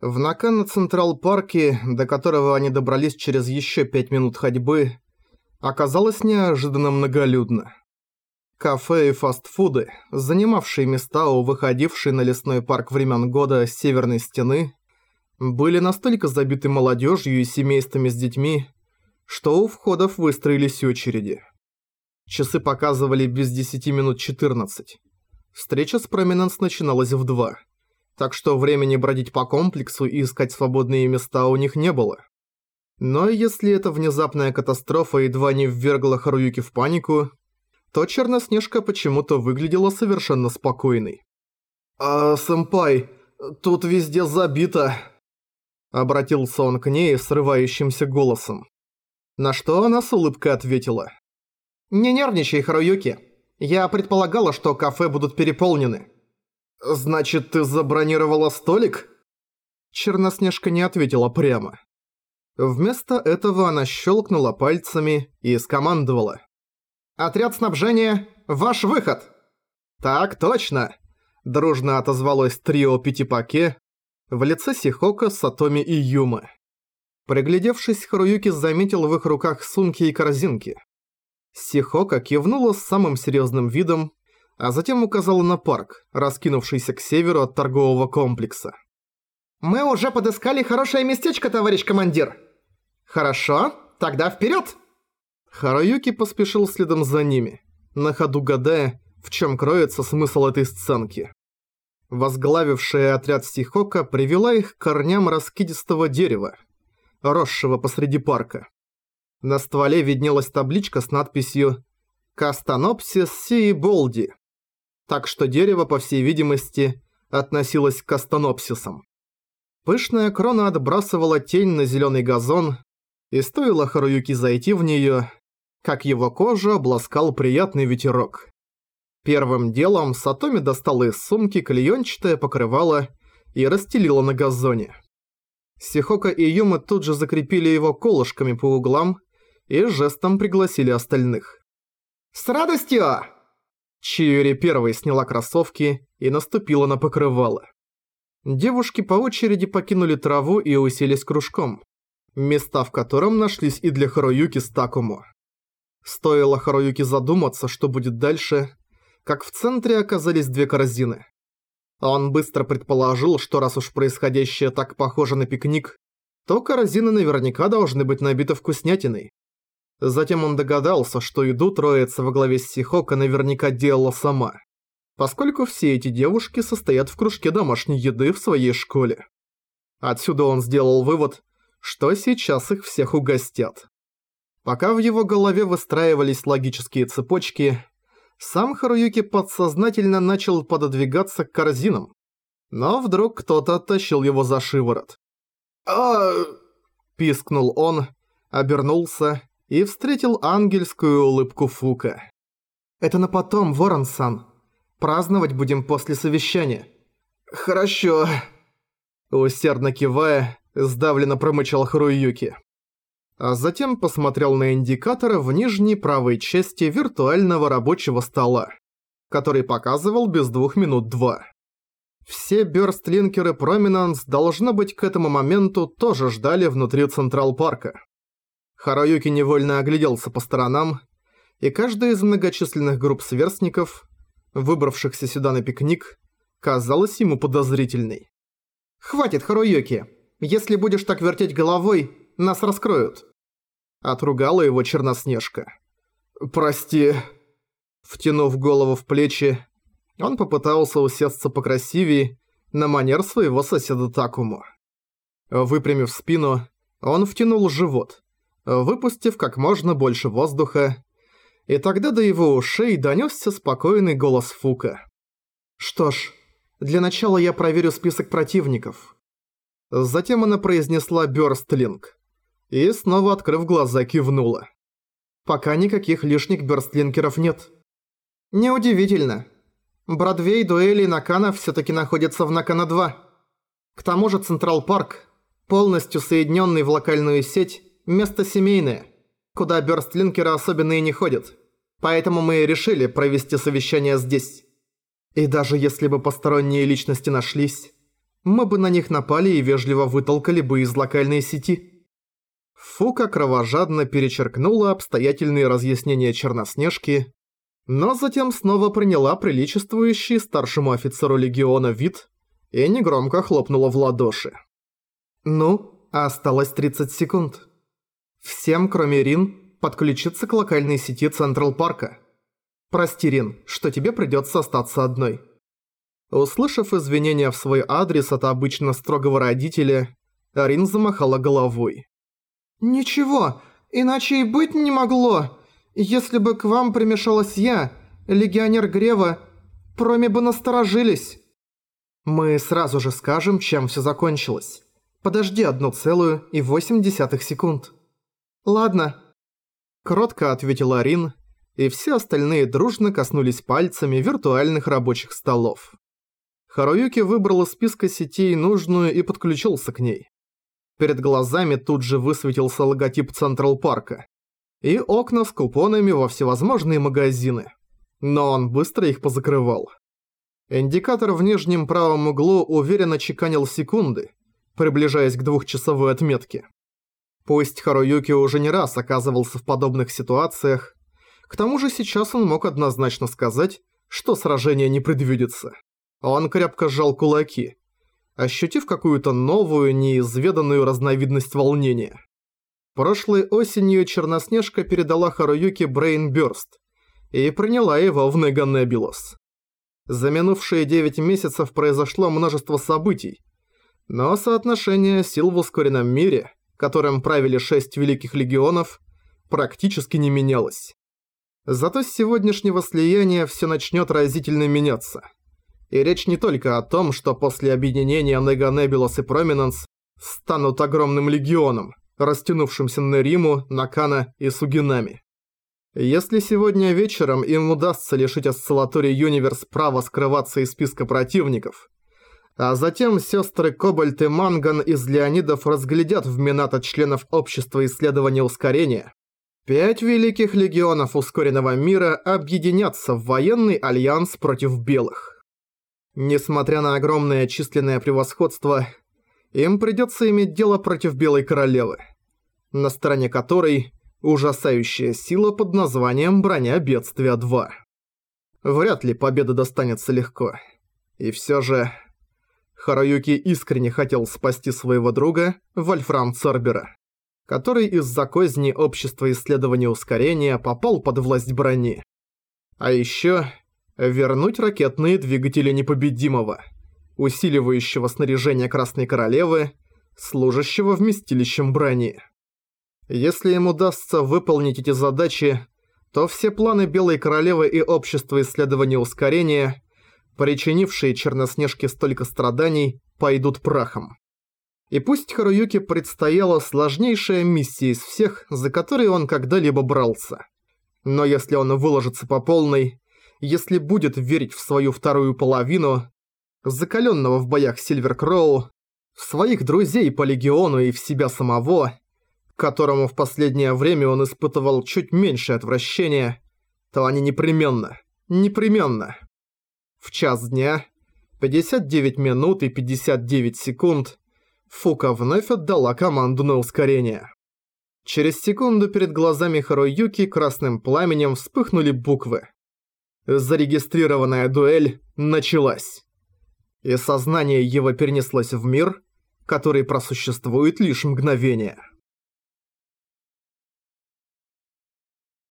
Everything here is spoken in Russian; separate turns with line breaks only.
В Накана Централ Парке, до которого они добрались через еще пять минут ходьбы, оказалось неожиданно многолюдно. Кафе и фастфуды, занимавшие места у выходившей на лесной парк времен года северной стены, были настолько забиты молодежью и семействами с детьми, что у входов выстроились очереди. Часы показывали без 10 минут 14. Встреча с Проминенс начиналась в 2, так что времени бродить по комплексу и искать свободные места у них не было. Но если эта внезапная катастрофа едва не ввергла Харуюки в панику, то Черноснежка почему-то выглядела совершенно спокойной. «А, сэмпай, тут везде забито», — обратился он к ней срывающимся голосом. На что она с улыбкой ответила. «Не нервничай, Харуюки. Я предполагала, что кафе будут переполнены». «Значит, ты забронировала столик?» Черноснежка не ответила прямо. Вместо этого она щелкнула пальцами и скомандовала. «Отряд снабжения, ваш выход!» «Так точно!» Дружно отозвалось трио Пятипаке в лице Сихока, Сатоми и Юмы. Приглядевшись, Харуюки заметил в их руках сумки и корзинки. Сихока кивнула с самым серьезным видом, а затем указала на парк, раскинувшийся к северу от торгового комплекса. «Мы уже подыскали хорошее местечко, товарищ командир!» «Хорошо, тогда вперед! Хараюки поспешил следом за ними, на ходу гадая, в чем кроется смысл этой сценки. Возглавившая отряд Сихока привела их к корням раскидистого дерева, росшего посреди парка. На стволе виднелась табличка с надписью «Кастанопсис сиеболди», так что дерево, по всей видимости, относилось к кастанопсисам. Пышная крона отбрасывала тень на зеленый газон, и стоило Харуюки зайти в нее, как его кожу обласкал приятный ветерок. Первым делом Сатоми достала из сумки клеенчатое покрывало и расстелила на газоне. Сихока и Юма тут же закрепили его колышками по углам и жестом пригласили остальных. «С радостью!» Чиури первой сняла кроссовки и наступила на покрывало. Девушки по очереди покинули траву и уселись кружком, места в котором нашлись и для Харуюки с Такому. Стоило Харуюки задуматься, что будет дальше, как в центре оказались две корзины. Он быстро предположил, что раз уж происходящее так похоже на пикник, то корзины наверняка должны быть набиты вкуснятиной. Затем он догадался, что еду троица во главе с Сихока наверняка делала сама, поскольку все эти девушки состоят в кружке домашней еды в своей школе. Отсюда он сделал вывод, что сейчас их всех угостят. Пока в его голове выстраивались логические цепочки, сам Харуюки подсознательно начал пододвигаться к корзинам. Но вдруг кто-то оттащил его за шиворот. а пискнул он, обернулся и встретил ангельскую улыбку Фука. «Это на потом, Ворон-сан. Праздновать будем после совещания». «Хорошо». Усердно кивая, сдавленно промычал Харуюки а затем посмотрел на индикатор в нижней правой части виртуального рабочего стола, который показывал без двух минут два. Все бёрстлинкеры Проминанс должно быть к этому моменту тоже ждали внутри Централ Парка. Харуюки невольно огляделся по сторонам, и каждая из многочисленных групп сверстников, выбравшихся сюда на пикник, казалась ему подозрительной. «Хватит, Харуюки! Если будешь так вертеть головой, нас раскроют!» Отругала его Черноснежка. «Прости». Втянув голову в плечи, он попытался усесться покрасивее на манер своего соседа Такому. Выпрямив спину, он втянул живот, выпустив как можно больше воздуха, и тогда до его ушей донёсся спокойный голос Фука. «Что ж, для начала я проверю список противников». Затем она произнесла «Бёрстлинг» и, снова открыв глаза, кивнула. Пока никаких лишних бёрстлинкеров нет. Неудивительно. Бродвей дуэли Накана всё-таки находится в Накана-2. К тому же Централ Парк, полностью соединённый в локальную сеть, место семейное, куда бёрстлинкеры особенно и не ходят. Поэтому мы решили провести совещание здесь. И даже если бы посторонние личности нашлись, мы бы на них напали и вежливо вытолкали бы из локальной сети. Фука кровожадно перечеркнула обстоятельные разъяснения Черноснежки, но затем снова приняла приличествующий старшему офицеру легиона вид и негромко хлопнула в ладоши. «Ну, осталось 30 секунд. Всем, кроме Рин, подключиться к локальной сети Централ Парка. Прости, Рин, что тебе придётся остаться одной». Услышав извинения в свой адрес от обычно строгого родителя, Рин замахала головой. «Ничего, иначе и быть не могло. Если бы к вам примешалась я, легионер Грева, проме бы насторожились». «Мы сразу же скажем, чем всё закончилось. Подожди одну целую и восемь десятых секунд». «Ладно». Кротко ответила Рин, и все остальные дружно коснулись пальцами виртуальных рабочих столов. Харуюки выбрал из списка сетей нужную и подключился к ней. Перед глазами тут же высветился логотип Централ Парка и окна с купонами во всевозможные магазины. Но он быстро их позакрывал. Индикатор в нижнем правом углу уверенно чеканил секунды, приближаясь к двухчасовой отметке. Пусть Харуюки уже не раз оказывался в подобных ситуациях, к тому же сейчас он мог однозначно сказать, что сражение не предвидится. Он крепко сжал кулаки, ощутив какую-то новую, неизведанную разновидность волнения. Прошлой осенью Черноснежка передала Харуюке Брейнбёрст и приняла его в Неганебилос. За минувшие 9 месяцев произошло множество событий, но соотношение сил в ускоренном мире, которым правили шесть великих легионов, практически не менялось. Зато с сегодняшнего слияния все начнет разительно меняться – и речь не только о том, что после объединения Неганебилос и Проминенс станут огромным легионом, растянувшимся на Риму, Накана и Сугинами. Если сегодня вечером им удастся лишить Осциллатории Юниверс права скрываться из списка противников, а затем сестры Кобальт и Манган из Леонидов разглядят в Минато членов Общества исследования ускорения, пять великих легионов ускоренного мира объединятся в военный альянс против белых. Несмотря на огромное численное превосходство, им придется иметь дело против Белой Королевы, на стороне которой ужасающая сила под названием «Броня Бедствия 2». Вряд ли победа достанется легко. И все же... Харуюки искренне хотел спасти своего друга, Вольфрам Цербера, который из-за козни Общества исследования ускорения попал под власть брони. А еще вернуть ракетные двигатели непобедимого, усиливающего снаряжение Красной Королевы, служащего вместилищем брони. Если им удастся выполнить эти задачи, то все планы Белой Королевы и Общества исследования ускорения, причинившие Черноснежке столько страданий, пойдут прахом. И пусть Харуюке предстояла сложнейшая миссия из всех, за которые он когда-либо брался. Но если он выложится по полной, если будет верить в свою вторую половину, закаленного в боях Сильвер Кроу, в своих друзей по Легиону и в себя самого, которому в последнее время он испытывал чуть меньше отвращения, то они непременно, непременно. В час дня, 59 минут и 59 секунд, Фука вновь отдала команду на ускорение. Через секунду перед глазами Харуюки красным пламенем вспыхнули буквы зарегистрированная дуэль началась. И сознание его перенеслось в мир, который просуществует лишь мгновение.